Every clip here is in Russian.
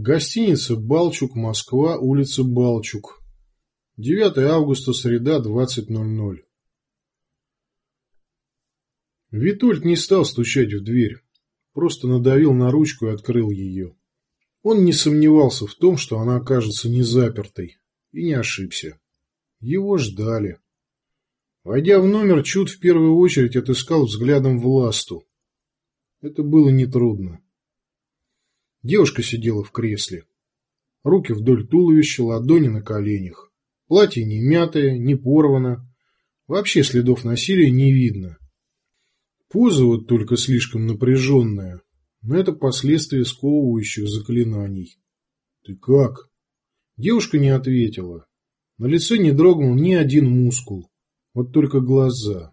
Гостиница «Балчук», Москва, улица Балчук. 9 августа, среда, 20.00. Витольд не стал стучать в дверь, просто надавил на ручку и открыл ее. Он не сомневался в том, что она окажется не запертой, и не ошибся. Его ждали. Войдя в номер, Чуд в первую очередь отыскал взглядом Власту. Это было нетрудно. Девушка сидела в кресле. Руки вдоль туловища, ладони на коленях. Платье не мятое, не порвано. Вообще следов насилия не видно. Поза вот только слишком напряженная, но это последствия сковывающих заклинаний. «Ты как?» Девушка не ответила. На лице не дрогнул ни один мускул. Вот только глаза.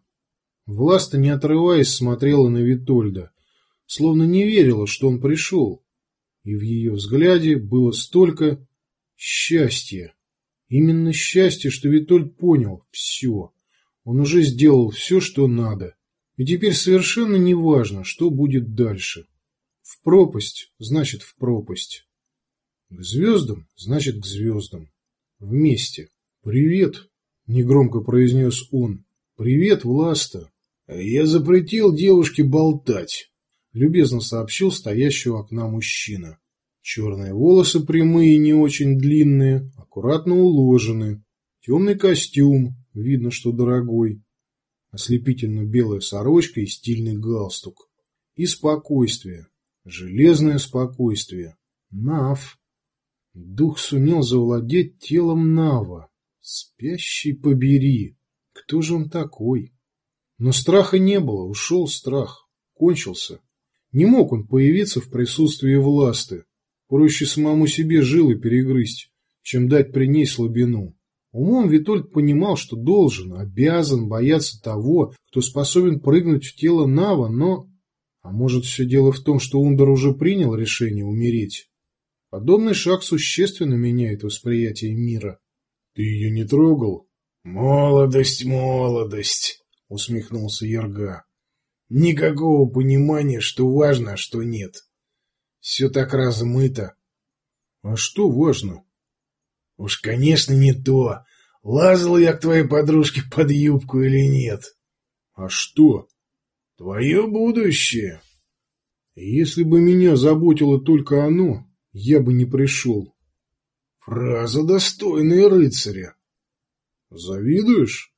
Власта, не отрываясь, смотрела на Витольда, словно не верила, что он пришел и в ее взгляде было столько счастья. Именно счастье, что Витольд понял все. Он уже сделал все, что надо. И теперь совершенно не важно, что будет дальше. В пропасть значит в пропасть. К звездам значит к звездам. Вместе. «Привет», — негромко произнес он. «Привет, Власта». «Я запретил девушке болтать», любезно сообщил стоящий у окна мужчина. Черные волосы прямые, не очень длинные, аккуратно уложены. Темный костюм, видно, что дорогой. Ослепительно белая сорочка и стильный галстук. И спокойствие. Железное спокойствие. Нав. Дух сумел завладеть телом Нава. Спящий побери. Кто же он такой? Но страха не было, ушел страх. Кончился. Не мог он появиться в присутствии власты. Проще самому себе жилы перегрызть, чем дать при ней слабину. Умом Витольд понимал, что должен, обязан бояться того, кто способен прыгнуть в тело Нава, но... А может, все дело в том, что Ундер уже принял решение умереть? Подобный шаг существенно меняет восприятие мира. Ты ее не трогал? Молодость, молодость, усмехнулся Ерга. Никакого понимания, что важно, а что нет. Все так размыто. А что важно? Уж, конечно, не то. Лазал я к твоей подружке под юбку или нет. А что? Твое будущее. Если бы меня заботило только оно, я бы не пришел. Фраза достойная рыцаря. Завидуешь?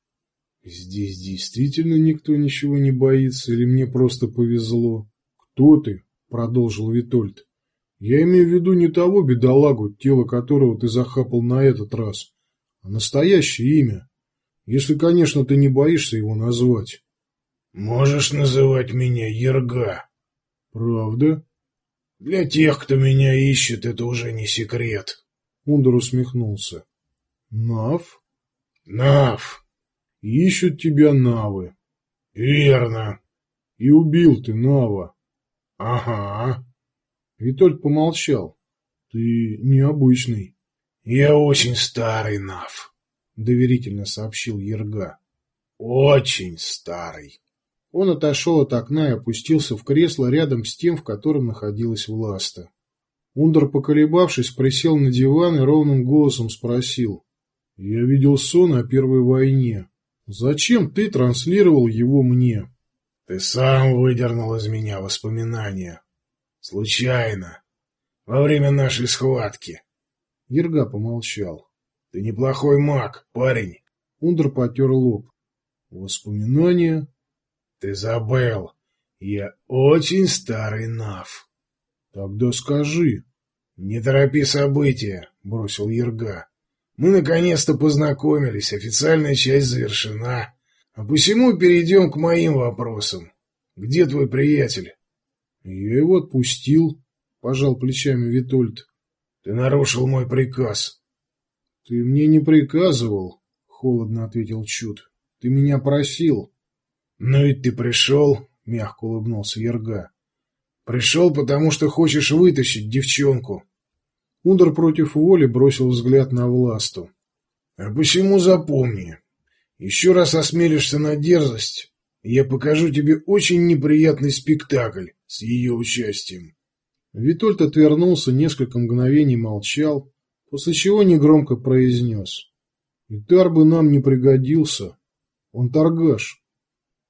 Здесь действительно никто ничего не боится, или мне просто повезло? Кто ты? Продолжил Витольд. Я имею в виду не того бедолагу, тело которого ты захапал на этот раз, а настоящее имя. Если, конечно, ты не боишься его назвать. Можешь называть меня Ерга. Правда? Для тех, кто меня ищет, это уже не секрет. Ундер усмехнулся. Нав? Нав. Ищут тебя Навы. Верно. И убил ты Нава. Ага. Витольд помолчал. Ты необычный. Я очень старый, Нав, доверительно сообщил Ерга. Очень старый. Он отошел от окна и опустился в кресло рядом с тем, в котором находилась Власта. Ундер, поколебавшись, присел на диван и ровным голосом спросил. «Я видел сон о Первой войне. Зачем ты транслировал его мне?» «Ты сам выдернул из меня воспоминания. Случайно. Во время нашей схватки». Ерга помолчал. «Ты неплохой маг, парень». Ундер потер лоб. «Воспоминания?» «Ты забыл. Я очень старый Нав». «Тогда скажи». «Не торопи события», — бросил Ерга. «Мы наконец-то познакомились, официальная часть завершена. А посему перейдем к моим вопросам. Где твой приятель?» «Я его отпустил», — пожал плечами Витольд. «Ты нарушил мой приказ». «Ты мне не приказывал», — холодно ответил Чуд. «Ты меня просил». «Ну ведь ты пришел», — мягко улыбнулся Ерга. «Пришел, потому что хочешь вытащить девчонку». Ундер против воли бросил взгляд на Власту. «А почему запомни? Еще раз осмелишься на дерзость, я покажу тебе очень неприятный спектакль с ее участием». Витольд отвернулся, несколько мгновений молчал, после чего негромко произнес. Итар бы нам не пригодился. Он торгаш.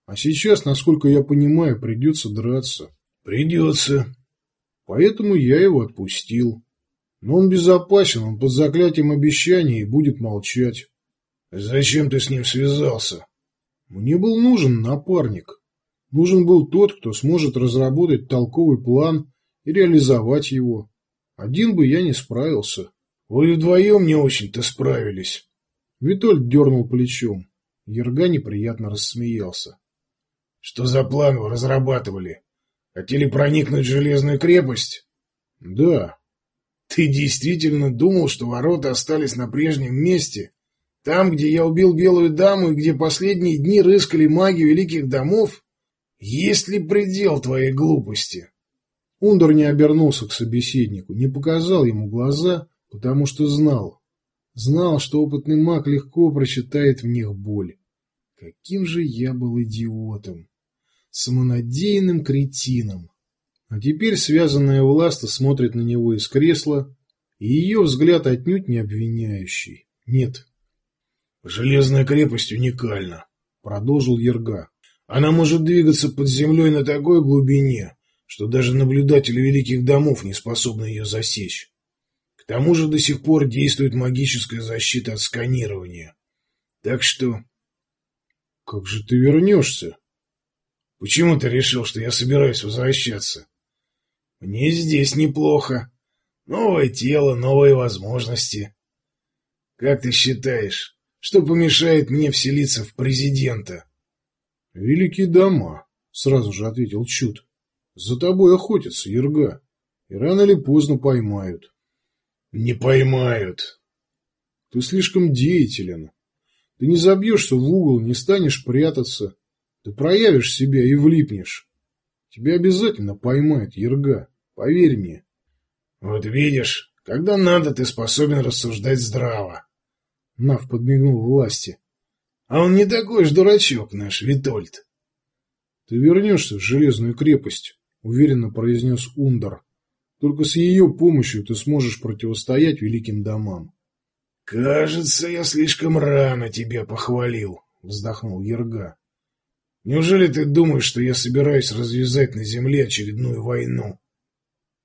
А сейчас, насколько я понимаю, придется драться. Придется. Поэтому я его отпустил. Но он безопасен, он под заклятием обещания и будет молчать. Зачем ты с ним связался? Мне был нужен напарник. Нужен был тот, кто сможет разработать толковый план и реализовать его. Один бы я не справился. Вы вдвоем не очень-то справились. Витольд дернул плечом. Ерга неприятно рассмеялся. Что за план вы разрабатывали? Хотели проникнуть в железную крепость? Да. Ты действительно думал, что ворота остались на прежнем месте? Там, где я убил белую даму и где последние дни рыскали маги великих домов? Есть ли предел твоей глупости? Ундер не обернулся к собеседнику, не показал ему глаза, потому что знал. Знал, что опытный маг легко прочитает в них боль. Каким же я был идиотом! Самонадеянным кретином! А теперь связанная Власта смотрит на него из кресла, и ее взгляд отнюдь не обвиняющий. Нет. «Железная крепость уникальна», — продолжил Ерга. «Она может двигаться под землей на такой глубине, что даже наблюдатели великих домов не способны ее засечь. К тому же до сих пор действует магическая защита от сканирования. Так что... Как же ты вернешься? Почему ты решил, что я собираюсь возвращаться? Мне здесь неплохо. Новое тело, новые возможности. Как ты считаешь, что помешает мне вселиться в президента? Великие дома, сразу же ответил Чуд. За тобой охотятся, Ерга, и рано или поздно поймают. Не поймают. Ты слишком деятелен. Ты не забьешься в угол, не станешь прятаться. Ты проявишь себя и влипнешь. Тебя обязательно поймают, Ерга, поверь мне. Вот видишь, когда надо, ты способен рассуждать здраво. Нав подмигнул власти. А он не такой ж дурачок наш, Витольд. Ты вернешься в железную крепость. — уверенно произнес Ундар. «Только с ее помощью ты сможешь противостоять великим домам». «Кажется, я слишком рано тебя похвалил», — вздохнул Ерга. «Неужели ты думаешь, что я собираюсь развязать на земле очередную войну?»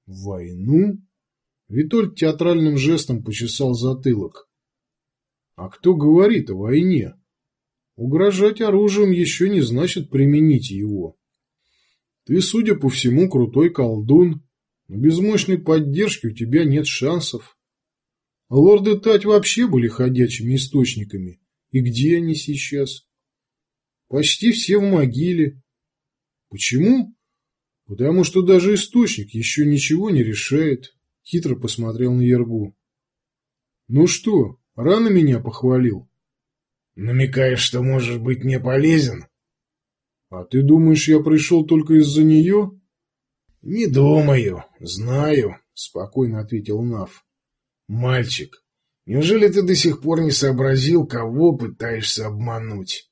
«Войну?» Витольд театральным жестом почесал затылок. «А кто говорит о войне? Угрожать оружием еще не значит применить его». Ты, судя по всему, крутой колдун, но без мощной поддержки у тебя нет шансов. А лорды Тать вообще были ходячими источниками. И где они сейчас? Почти все в могиле. Почему? Потому что даже источник еще ничего не решает. Хитро посмотрел на Ергу. Ну что, рано меня похвалил? Намекаешь, что можешь быть мне полезен? «А ты думаешь, я пришел только из-за нее?» «Не думаю, знаю», — спокойно ответил Нав. «Мальчик, неужели ты до сих пор не сообразил, кого пытаешься обмануть?»